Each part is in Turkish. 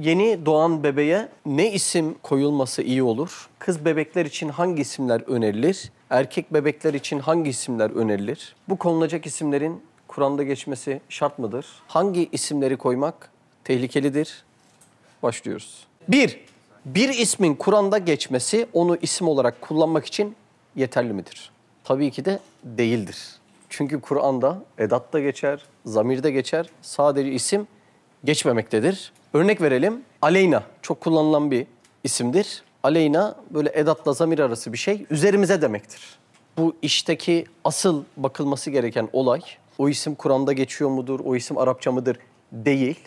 Yeni doğan bebeğe ne isim koyulması iyi olur? Kız bebekler için hangi isimler önerilir? Erkek bebekler için hangi isimler önerilir? Bu konulacak isimlerin Kur'an'da geçmesi şart mıdır? Hangi isimleri koymak tehlikelidir? Başlıyoruz. Bir, bir ismin Kur'an'da geçmesi onu isim olarak kullanmak için yeterli midir? Tabii ki de değildir. Çünkü Kur'an'da edat da geçer, zamir de geçer. Sadece isim geçmemektedir. Örnek verelim. Aleyna çok kullanılan bir isimdir. Aleyna böyle edatla zamir arası bir şey üzerimize demektir. Bu işteki asıl bakılması gereken olay o isim Kur'an'da geçiyor mudur, o isim Arapça mıdır değil.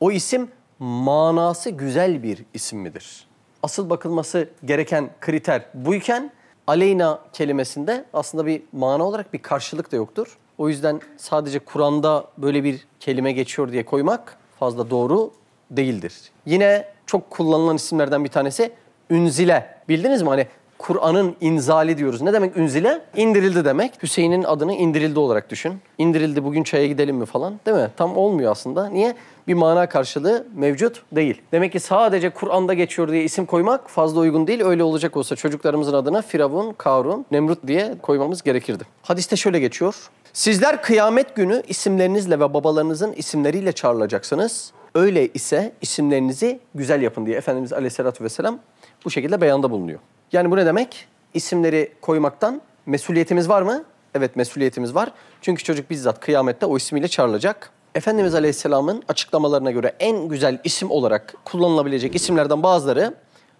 O isim manası güzel bir isim midir? Asıl bakılması gereken kriter buyken aleyna kelimesinde aslında bir mana olarak bir karşılık da yoktur. O yüzden sadece Kur'an'da böyle bir kelime geçiyor diye koymak fazla doğru değildir. Yine çok kullanılan isimlerden bir tanesi Ünzile. Bildiniz mi? Hani Kur'an'ın inzali diyoruz. Ne demek ünzile? İndirildi demek. Hüseyin'in adını indirildi olarak düşün. İndirildi bugün çaya gidelim mi falan değil mi? Tam olmuyor aslında. Niye? Bir mana karşılığı mevcut değil. Demek ki sadece Kur'an'da geçiyor diye isim koymak fazla uygun değil. Öyle olacak olsa çocuklarımızın adına Firavun, Karun, Nemrut diye koymamız gerekirdi. Hadiste şöyle geçiyor. Sizler kıyamet günü isimlerinizle ve babalarınızın isimleriyle çağrılacaksınız. Öyle ise isimlerinizi güzel yapın diye Efendimiz Aleyhisselatü Vesselam bu şekilde beyanda bulunuyor. Yani bu ne demek? İsimleri koymaktan mesuliyetimiz var mı? Evet mesuliyetimiz var. Çünkü çocuk bizzat kıyamette o ismiyle çağrılacak. Efendimiz Aleyhisselam'ın açıklamalarına göre en güzel isim olarak kullanılabilecek isimlerden bazıları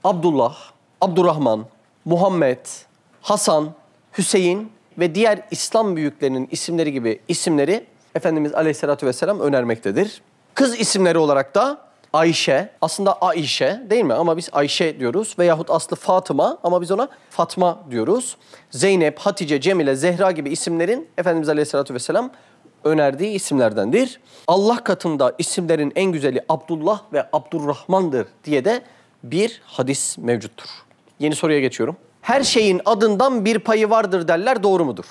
Abdullah, Abdurrahman, Muhammed, Hasan, Hüseyin ve diğer İslam büyüklerinin isimleri gibi isimleri Efendimiz Aleyhisselatü Vesselam önermektedir. Kız isimleri olarak da Ayşe, aslında Ayşe değil mi? Ama biz Ayşe diyoruz. Veyahut aslı Fatıma ama biz ona Fatma diyoruz. Zeynep, Hatice, Cemile, Zehra gibi isimlerin Efendimiz Aleyhisselatü Vesselam önerdiği isimlerdendir. Allah katında isimlerin en güzeli Abdullah ve Abdurrahman'dır diye de bir hadis mevcuttur. Yeni soruya geçiyorum. Her şeyin adından bir payı vardır derler doğru mudur?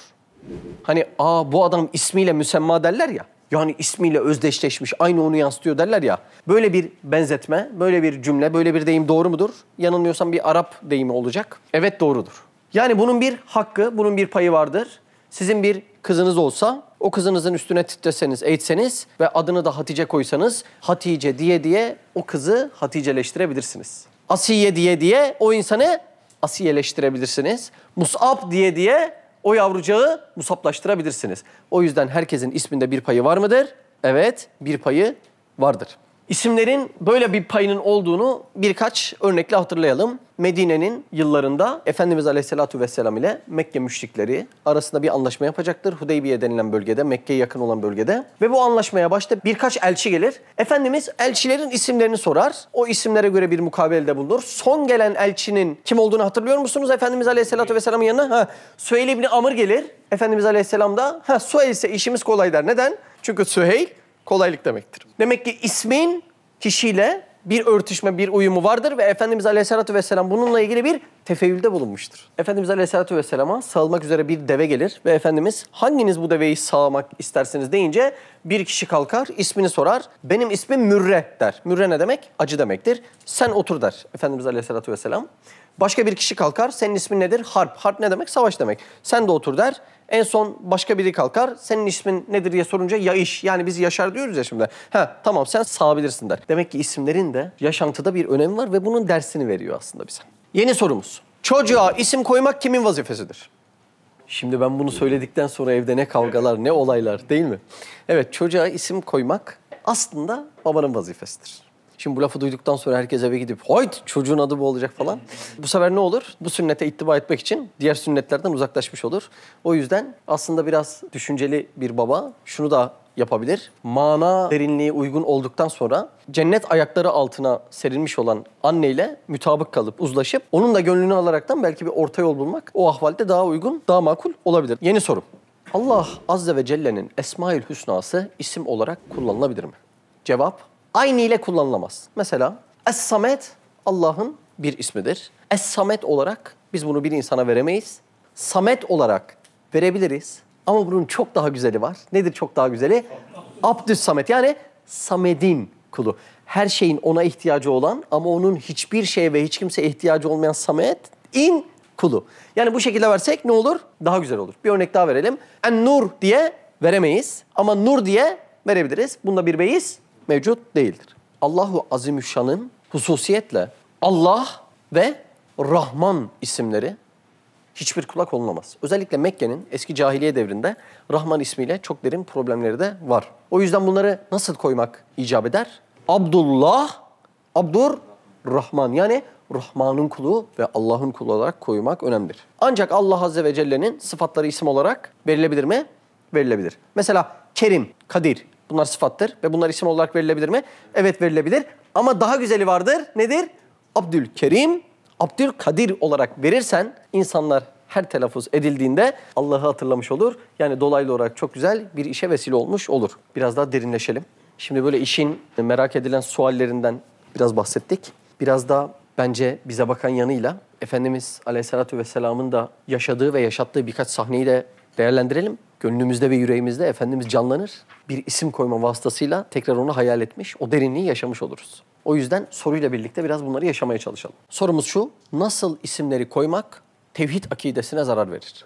Hani aa bu adam ismiyle müsemma derler ya. Yani ismiyle özdeşleşmiş, aynı onu yansıtıyor derler ya. Böyle bir benzetme, böyle bir cümle, böyle bir deyim doğru mudur? Yanılmıyorsam bir Arap deyimi olacak. Evet doğrudur. Yani bunun bir hakkı, bunun bir payı vardır. Sizin bir kızınız olsa, o kızınızın üstüne titreseniz, eğitseniz ve adını da Hatice koysanız, Hatice diye diye o kızı Haticeleştirebilirsiniz. Asiye diye diye o insanı Asiyeleştirebilirsiniz. Mus'ab diye diye o yavrucağı musaplaştırabilirsiniz. O yüzden herkesin isminde bir payı var mıdır? Evet, bir payı vardır. İsimlerin böyle bir payının olduğunu birkaç örnekle hatırlayalım. Medine'nin yıllarında Efendimiz Aleyhisselatü Vesselam ile Mekke müşrikleri arasında bir anlaşma yapacaktır. Hudeybiye denilen bölgede, Mekke'ye yakın olan bölgede. Ve bu anlaşmaya başta birkaç elçi gelir. Efendimiz elçilerin isimlerini sorar. O isimlere göre bir mukabelede bulunur. Son gelen elçinin kim olduğunu hatırlıyor musunuz? Efendimiz Aleyhisselatü Vesselam'ın yanına ha, Süheyl İbni Amr gelir. Efendimiz Aleyhisselam da ha, Süheyl ise işimiz kolay der. Neden? Çünkü Süheyl kolaylık demektir. Demek ki ismin kişiyle bir örtüşme, bir uyumu vardır ve Efendimiz Aleyhisselatü Vesselam bununla ilgili bir tefeyyülde bulunmuştur. Efendimiz Aleyhisselatü Vesselam'a sağılmak üzere bir deve gelir ve Efendimiz hanginiz bu deveyi sağmak istersiniz deyince bir kişi kalkar, ismini sorar. Benim ismim Mürre der. Mürre ne demek? Acı demektir. Sen otur der Efendimiz Aleyhisselatü Vesselam. Başka bir kişi kalkar, senin ismin nedir? Harp. Harp ne demek? Savaş demek. Sen de otur der. En son başka biri kalkar. Senin ismin nedir diye sorunca ya iş. Yani biz Yaşar diyoruz ya şimdi. Ha tamam sen sağabilirsin der. Demek ki isimlerin de yaşantıda bir önemi var ve bunun dersini veriyor aslında bize. Yeni sorumuz. Çocuğa isim koymak kimin vazifesidir? Şimdi ben bunu söyledikten sonra evde ne kavgalar ne olaylar değil mi? Evet çocuğa isim koymak aslında babanın vazifesidir. Şimdi bu lafı duyduktan sonra herkes eve gidip hayt çocuğun adı bu olacak falan. Bu sefer ne olur? Bu sünnete ittiba etmek için diğer sünnetlerden uzaklaşmış olur. O yüzden aslında biraz düşünceli bir baba şunu da yapabilir. Mana derinliği uygun olduktan sonra cennet ayakları altına serilmiş olan anneyle mütabık kalıp uzlaşıp onun da gönlünü alaraktan belki bir orta yol bulmak o ahvalde daha uygun, daha makul olabilir. Yeni soru. Allah Azze ve Celle'nin Esmaül Hüsnası isim olarak kullanılabilir mi? Cevap aynı ile kullanılamaz. Mesela Es-Samet Allah'ın bir ismidir. Es-Samet olarak biz bunu bir insana veremeyiz. Samet olarak verebiliriz. Ama bunun çok daha güzeli var. Nedir çok daha güzeli? Abdüs Samet yani Samed'in kulu. her şeyin ona ihtiyacı olan ama onun hiçbir şeye ve hiç kimseye ihtiyacı olmayan Samet in kulu. Yani bu şekilde versek ne olur? Daha güzel olur. Bir örnek daha verelim. En nur diye veremeyiz ama nur diye verebiliriz. Bunda bir beyiz mevcut değildir. Allahu Azimüşşan'ın hususiyetle Allah ve Rahman isimleri hiçbir kulak olunamaz. Özellikle Mekke'nin eski cahiliye devrinde Rahman ismiyle çok derin problemleri de var. O yüzden bunları nasıl koymak icap eder? Abdullah, Abdur Rahman yani Rahman'ın kulu ve Allah'ın kulu olarak koymak önemlidir. Ancak Allah Azze ve Celle'nin sıfatları isim olarak verilebilir mi? Verilebilir. Mesela Kerim, Kadir bunlar sıfattır ve bunlar isim olarak verilebilir mi? Evet verilebilir ama daha güzeli vardır. Nedir? Abdülkerim, Abdülkadir olarak verirsen insanlar her telaffuz edildiğinde Allah'ı hatırlamış olur. Yani dolaylı olarak çok güzel bir işe vesile olmuş olur. Biraz daha derinleşelim. Şimdi böyle işin merak edilen suallerinden biraz bahsettik. Biraz da bence bize bakan yanıyla Efendimiz Aleyhisselatü Vesselam'ın da yaşadığı ve yaşattığı birkaç sahneyi de değerlendirelim. Gönlümüzde ve yüreğimizde Efendimiz canlanır. Bir isim koyma vasıtasıyla tekrar onu hayal etmiş, o derinliği yaşamış oluruz. O yüzden soruyla birlikte biraz bunları yaşamaya çalışalım. Sorumuz şu, nasıl isimleri koymak tevhid akidesine zarar verir?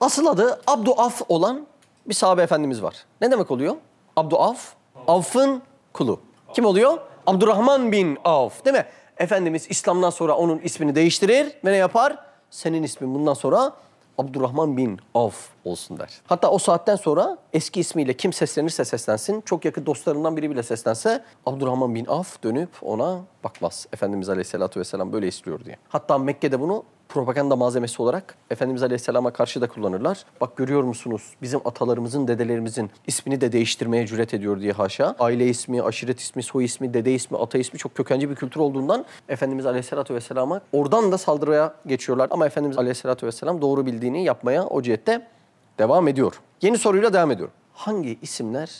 Asıl adı Abduaf olan bir sahabe efendimiz var. Ne demek oluyor? Abduaf, Avf'ın kulu. Kim oluyor? Abdurrahman bin Avf değil mi? Efendimiz İslam'dan sonra onun ismini değiştirir ve ne yapar? Senin ismin bundan sonra Abdurrahman bin Avf olsun der. Hatta o saatten sonra eski ismiyle kim seslenirse seslensin, çok yakın dostlarından biri bile seslense Abdurrahman bin Avf dönüp ona bakmaz. Efendimiz Aleyhisselatü Vesselam böyle istiyor diye. Hatta Mekke'de bunu propaganda malzemesi olarak Efendimiz Aleyhisselam'a karşı da kullanırlar. Bak görüyor musunuz bizim atalarımızın, dedelerimizin ismini de değiştirmeye cüret ediyor diye haşa. Aile ismi, aşiret ismi, soy ismi, dede ismi, ata ismi çok kökenci bir kültür olduğundan Efendimiz Aleyhisselatü Vesselam'a oradan da saldırıya geçiyorlar. Ama Efendimiz Aleyhisselatü Vesselam doğru bildiğini yapmaya o cihette devam ediyor. Yeni soruyla devam ediyorum. Hangi isimler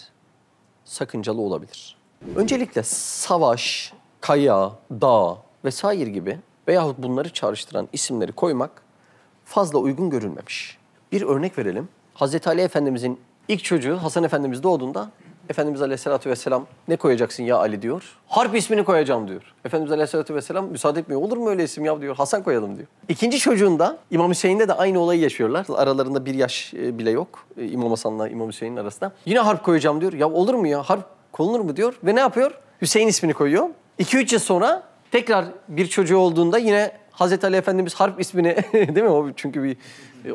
sakıncalı olabilir? Öncelikle savaş, kaya, dağ vesaire gibi veyahut bunları çağrıştıran isimleri koymak fazla uygun görülmemiş. Bir örnek verelim. Hazreti Ali Efendimizin ilk çocuğu Hasan Efendimiz doğduğunda Efendimiz Aleyhisselatü Vesselam ne koyacaksın ya Ali diyor. Harp ismini koyacağım diyor. Efendimiz Aleyhisselatü Vesselam müsaade etmiyor. Olur mu öyle isim ya diyor. Hasan koyalım diyor. İkinci çocuğunda İmam Hüseyin'de de aynı olayı yaşıyorlar. Aralarında bir yaş e, bile yok. E, İmam Hasan'la İmam Hüseyin'in arasında. Yine harp koyacağım diyor. Ya olur mu ya harp konulur mu diyor. Ve ne yapıyor? Hüseyin ismini koyuyor. 2-3 yıl sonra tekrar bir çocuğu olduğunda yine Hazreti Ali Efendimiz harp ismini değil mi? O çünkü bir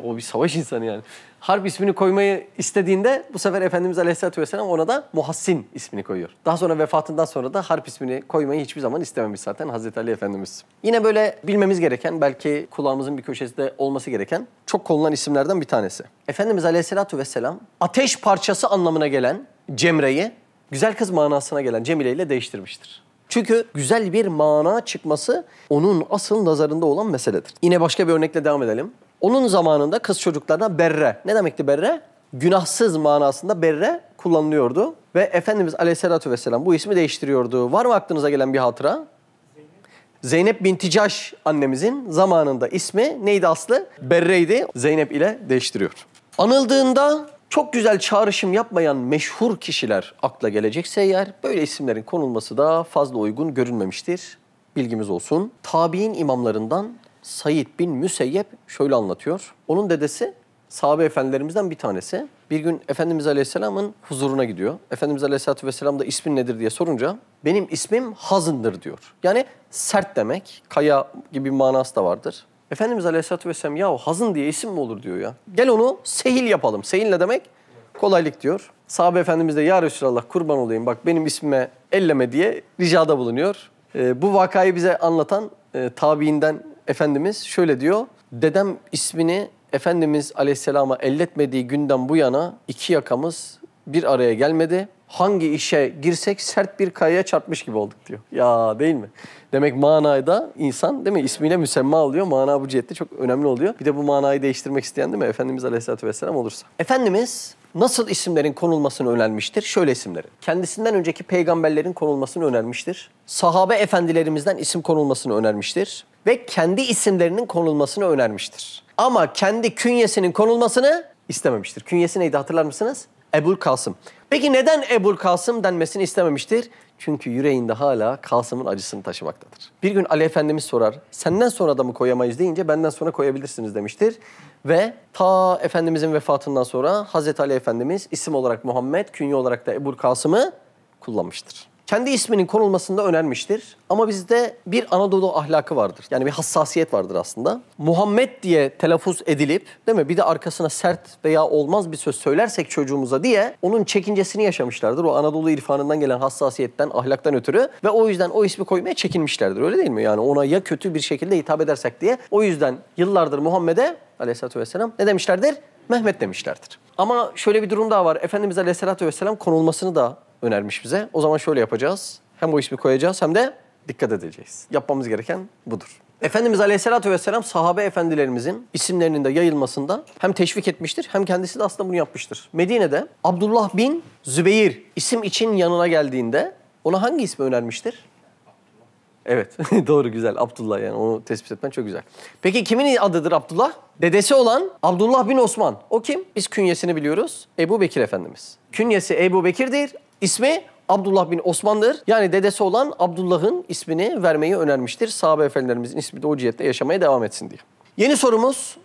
o bir savaş insanı yani. Harp ismini koymayı istediğinde bu sefer Efendimiz Aleyhisselatü Vesselam ona da Muhassin ismini koyuyor. Daha sonra vefatından sonra da harp ismini koymayı hiçbir zaman istememiş zaten Hazreti Ali Efendimiz. Yine böyle bilmemiz gereken belki kulağımızın bir köşesinde olması gereken çok konulan isimlerden bir tanesi. Efendimiz Aleyhisselatü Vesselam ateş parçası anlamına gelen Cemre'yi güzel kız manasına gelen Cemile ile değiştirmiştir. Çünkü güzel bir mana çıkması onun asıl nazarında olan meseledir. Yine başka bir örnekle devam edelim. Onun zamanında kız çocuklarına berre. Ne demekti berre? Günahsız manasında berre kullanılıyordu. Ve Efendimiz Aleyhisselatü Vesselam bu ismi değiştiriyordu. Var mı aklınıza gelen bir hatıra? Zeynep binti Caş annemizin zamanında ismi neydi aslı? Berre'ydi. Zeynep ile değiştiriyor. Anıldığında çok güzel çağrışım yapmayan meşhur kişiler akla gelecekse eğer böyle isimlerin konulması da fazla uygun görünmemiştir. Bilgimiz olsun. Tabi'in imamlarından Said bin Müseyyep şöyle anlatıyor. Onun dedesi sahabe efendilerimizden bir tanesi. Bir gün Efendimiz Aleyhisselam'ın huzuruna gidiyor. Efendimiz Aleyhisselatü Vesselam da ismin nedir diye sorunca benim ismim Hazın'dır diyor. Yani sert demek, kaya gibi bir manası da vardır. Efendimiz Aleyhisselatü Vesselam ya Hazın diye isim mi olur diyor ya. Gel onu sehil yapalım. Sehil ne demek? Kolaylık diyor. Sahabe Efendimiz de ya Resulallah kurban olayım bak benim ismime elleme diye ricada bulunuyor. Ee, bu vakayı bize anlatan e, tabiinden Efendimiz şöyle diyor. Dedem ismini Efendimiz Aleyhisselam'a elletmediği günden bu yana iki yakamız bir araya gelmedi. Hangi işe girsek sert bir kayaya çarpmış gibi olduk diyor. Ya değil mi? Demek manada insan değil mi ismiyle müsemma oluyor. Mana bu cihette çok önemli oluyor. Bir de bu manayı değiştirmek isteyen değil mi? Efendimiz Aleyhisselatü Vesselam olursa. Efendimiz nasıl isimlerin konulmasını önermiştir? Şöyle isimlerin. Kendisinden önceki peygamberlerin konulmasını önermiştir. Sahabe efendilerimizden isim konulmasını önermiştir. Ve kendi isimlerinin konulmasını önermiştir. Ama kendi künyesinin konulmasını istememiştir. Künyesi neydi hatırlar mısınız? Ebul Kasım. Peki neden Ebul Kasım denmesini istememiştir? Çünkü yüreğinde hala Kasım'ın acısını taşımaktadır. Bir gün Ali Efendimiz sorar, senden sonra da mı koyamayız deyince benden sonra koyabilirsiniz demiştir. Ve ta Efendimizin vefatından sonra Hazreti Ali Efendimiz isim olarak Muhammed, künye olarak da Ebu Kasım'ı kullanmıştır. Kendi isminin konulmasında önermiştir. Ama bizde bir Anadolu ahlakı vardır. Yani bir hassasiyet vardır aslında. Muhammed diye telaffuz edilip değil mi? Bir de arkasına sert veya olmaz bir söz söylersek çocuğumuza diye onun çekincesini yaşamışlardır. O Anadolu irfanından gelen hassasiyetten, ahlaktan ötürü ve o yüzden o ismi koymaya çekinmişlerdir. Öyle değil mi? Yani ona ya kötü bir şekilde hitap edersek diye. O yüzden yıllardır Muhammed'e aleyhissalatü vesselam ne demişlerdir? Mehmet demişlerdir. Ama şöyle bir durum daha var. Efendimiz Aleyhisselatü Vesselam konulmasını da önermiş bize. O zaman şöyle yapacağız. Hem o ismi koyacağız hem de dikkat edeceğiz. Yapmamız gereken budur. Efendimiz Aleyhisselatü Vesselam sahabe efendilerimizin isimlerinin de yayılmasında hem teşvik etmiştir hem kendisi de aslında bunu yapmıştır. Medine'de Abdullah bin Zübeyir isim için yanına geldiğinde ona hangi ismi önermiştir? Evet doğru güzel Abdullah yani onu tespit etmen çok güzel. Peki kimin adıdır Abdullah? Dedesi olan Abdullah bin Osman. O kim? Biz künyesini biliyoruz. Ebu Bekir Efendimiz. Künyesi Ebu Bekir'dir. İsmi Abdullah bin Osman'dır. Yani dedesi olan Abdullah'ın ismini vermeyi önermiştir. Sahabe efendilerimizin ismi de o cihette yaşamaya devam etsin diye. Yeni sorumuz.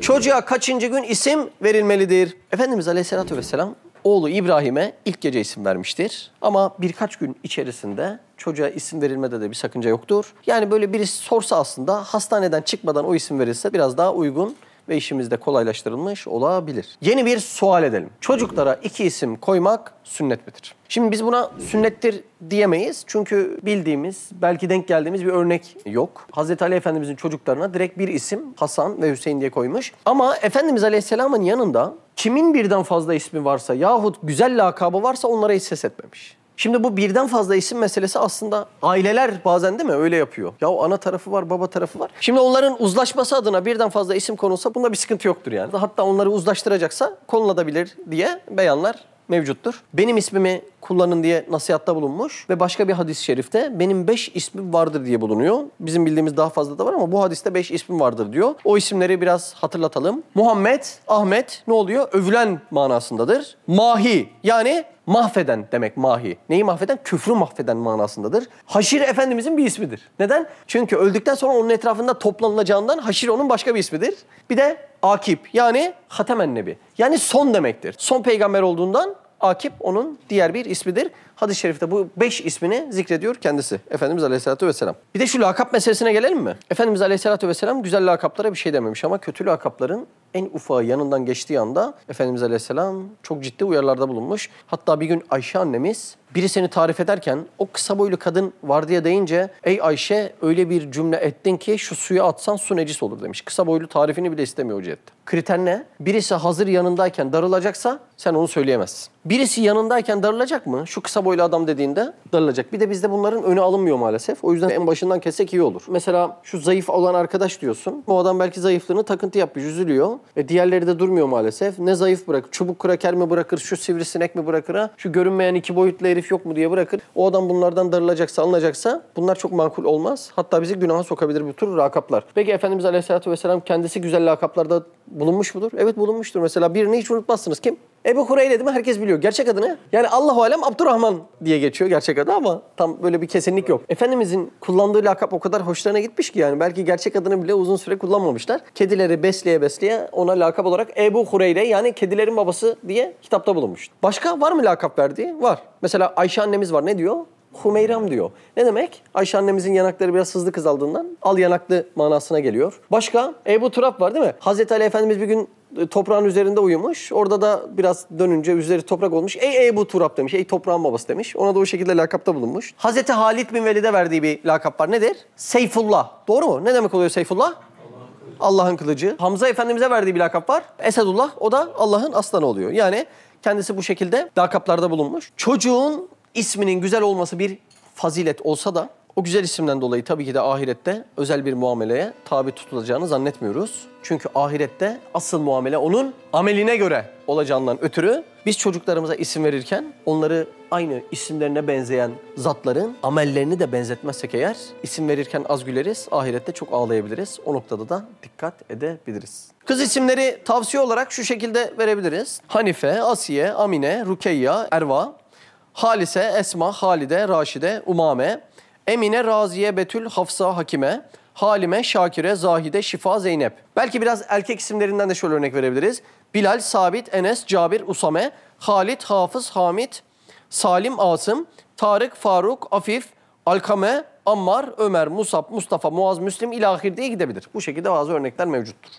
Çocuğa kaçıncı gün isim verilmelidir? Efendimiz Aleyhisselatü Vesselam oğlu İbrahim'e ilk gece isim vermiştir. Ama birkaç gün içerisinde çocuğa isim verilmede de bir sakınca yoktur. Yani böyle birisi sorsa aslında hastaneden çıkmadan o isim verilse biraz daha uygun ve işimiz de kolaylaştırılmış olabilir. Yeni bir sual edelim. Çocuklara iki isim koymak sünnet midir? Şimdi biz buna sünnettir diyemeyiz. Çünkü bildiğimiz, belki denk geldiğimiz bir örnek yok. Hazreti Ali Efendimizin çocuklarına direkt bir isim Hasan ve Hüseyin diye koymuş. Ama Efendimiz Aleyhisselam'ın yanında kimin birden fazla ismi varsa yahut güzel lakabı varsa onlara hiç ses etmemiş. Şimdi bu birden fazla isim meselesi aslında aileler bazen değil mi öyle yapıyor. Ya ana tarafı var, baba tarafı var. Şimdi onların uzlaşması adına birden fazla isim konulsa bunda bir sıkıntı yoktur yani. Hatta onları uzlaştıracaksa konulabilir diye beyanlar mevcuttur. Benim ismimi kullanın diye nasihatta bulunmuş ve başka bir hadis-i şerifte benim beş ismim vardır diye bulunuyor. Bizim bildiğimiz daha fazla da var ama bu hadiste beş ismim vardır diyor. O isimleri biraz hatırlatalım. Muhammed, Ahmet ne oluyor? Övülen manasındadır. Mahi yani mahveden demek mahi. Neyi mahveden? Küfrü mahveden manasındadır. Haşir Efendimizin bir ismidir. Neden? Çünkü öldükten sonra onun etrafında toplanılacağından haşir onun başka bir ismidir. Bir de Akip yani Hatemen Nebi. Yani son demektir. Son peygamber olduğundan Akip onun diğer bir ismidir. Hadis-i şerifte bu beş ismini zikrediyor kendisi. Efendimiz Aleyhisselatü Vesselam. Bir de şu lakap meselesine gelelim mi? Efendimiz Aleyhisselatü Vesselam güzel lakaplara bir şey dememiş ama kötü lakapların en ufağı yanından geçtiği anda Efendimiz Aleyhisselam çok ciddi uyarılarda bulunmuş. Hatta bir gün Ayşe annemiz biri seni tarif ederken o kısa boylu kadın var diye deyince ey Ayşe öyle bir cümle ettin ki şu suya atsan su necis olur demiş. Kısa boylu tarifini bile istemiyor o cihette. Kriter ne? Birisi hazır yanındayken darılacaksa sen onu söyleyemezsin. Birisi yanındayken darılacak mı? Şu kısa boylu adam dediğinde darılacak. Bir de bizde bunların önü alınmıyor maalesef. O yüzden en başından kessek iyi olur. Mesela şu zayıf olan arkadaş diyorsun. O adam belki zayıflığını takıntı yapmış, üzülüyor. E diğerleri de durmuyor maalesef. Ne zayıf bırak, çubuk kraker mi bırakır, şu sivrisinek mi bırakır? Şu görünmeyen iki boyutlu herif yok mu diye bırakır. O adam bunlardan darılacaksa, alınacaksa bunlar çok makul olmaz. Hatta bizi günaha sokabilir bu tür lakaplar. Peki Efendimiz Aleyhisselatü Vesselam kendisi güzel lakaplarda bulunmuş mudur? Evet bulunmuştur. Mesela birini hiç unutmazsınız. Kim? Ebu Hureyre değil mi? Herkes biliyor. Gerçek adı ne? Yani Allahu Alem Abdurrahman diye geçiyor gerçek adı ama tam böyle bir kesinlik yok. Efendimizin kullandığı lakap o kadar hoşlarına gitmiş ki yani belki gerçek adını bile uzun süre kullanmamışlar. Kedileri besleye besleye ona lakap olarak Ebu Hureyre yani kedilerin babası diye kitapta bulunmuş. Başka var mı lakap verdiği? Var. Mesela Ayşe annemiz var. Ne diyor? Humeyram diyor. Ne demek? Ayşe annemizin yanakları biraz hızlı kızaldığından al yanaklı manasına geliyor. Başka Ebu Turab var değil mi? Hazreti Ali Efendimiz bir gün toprağın üzerinde uyumuş. Orada da biraz dönünce üzeri toprak olmuş. Ey Ebu Turab demiş. Ey toprağın babası demiş. Ona da o şekilde lakapta bulunmuş. Hazreti Halid bin Velid'e verdiği bir lakap var. Nedir? Seyfullah. Doğru mu? Ne demek oluyor Seyfullah? Allah'ın kılıcı. Hamza Efendimiz'e verdiği bir lakap var. Esedullah. O da Allah'ın aslanı oluyor. Yani kendisi bu şekilde lakaplarda bulunmuş. Çocuğun isminin güzel olması bir fazilet olsa da o güzel isimden dolayı tabii ki de ahirette özel bir muameleye tabi tutulacağını zannetmiyoruz. Çünkü ahirette asıl muamele onun ameline göre olacağından ötürü biz çocuklarımıza isim verirken onları aynı isimlerine benzeyen zatların amellerini de benzetmezsek eğer isim verirken az güleriz, ahirette çok ağlayabiliriz. O noktada da dikkat edebiliriz. Kız isimleri tavsiye olarak şu şekilde verebiliriz. Hanife, Asiye, Amine, Rukeyya, Erva. Halise, Esma, Halide, Raşide, Umame, Emine, Raziye, Betül, Hafsa, Hakime, Halime, Şakire, Zahide, Şifa, Zeynep. Belki biraz erkek isimlerinden de şöyle örnek verebiliriz. Bilal, Sabit, Enes, Cabir, Usame, Halit, Hafız, Hamit, Salim, Asım, Tarık, Faruk, Afif, Alkame, Ammar, Ömer, Musab, Mustafa, Muaz, Müslim ilahir diye gidebilir. Bu şekilde bazı örnekler mevcuttur.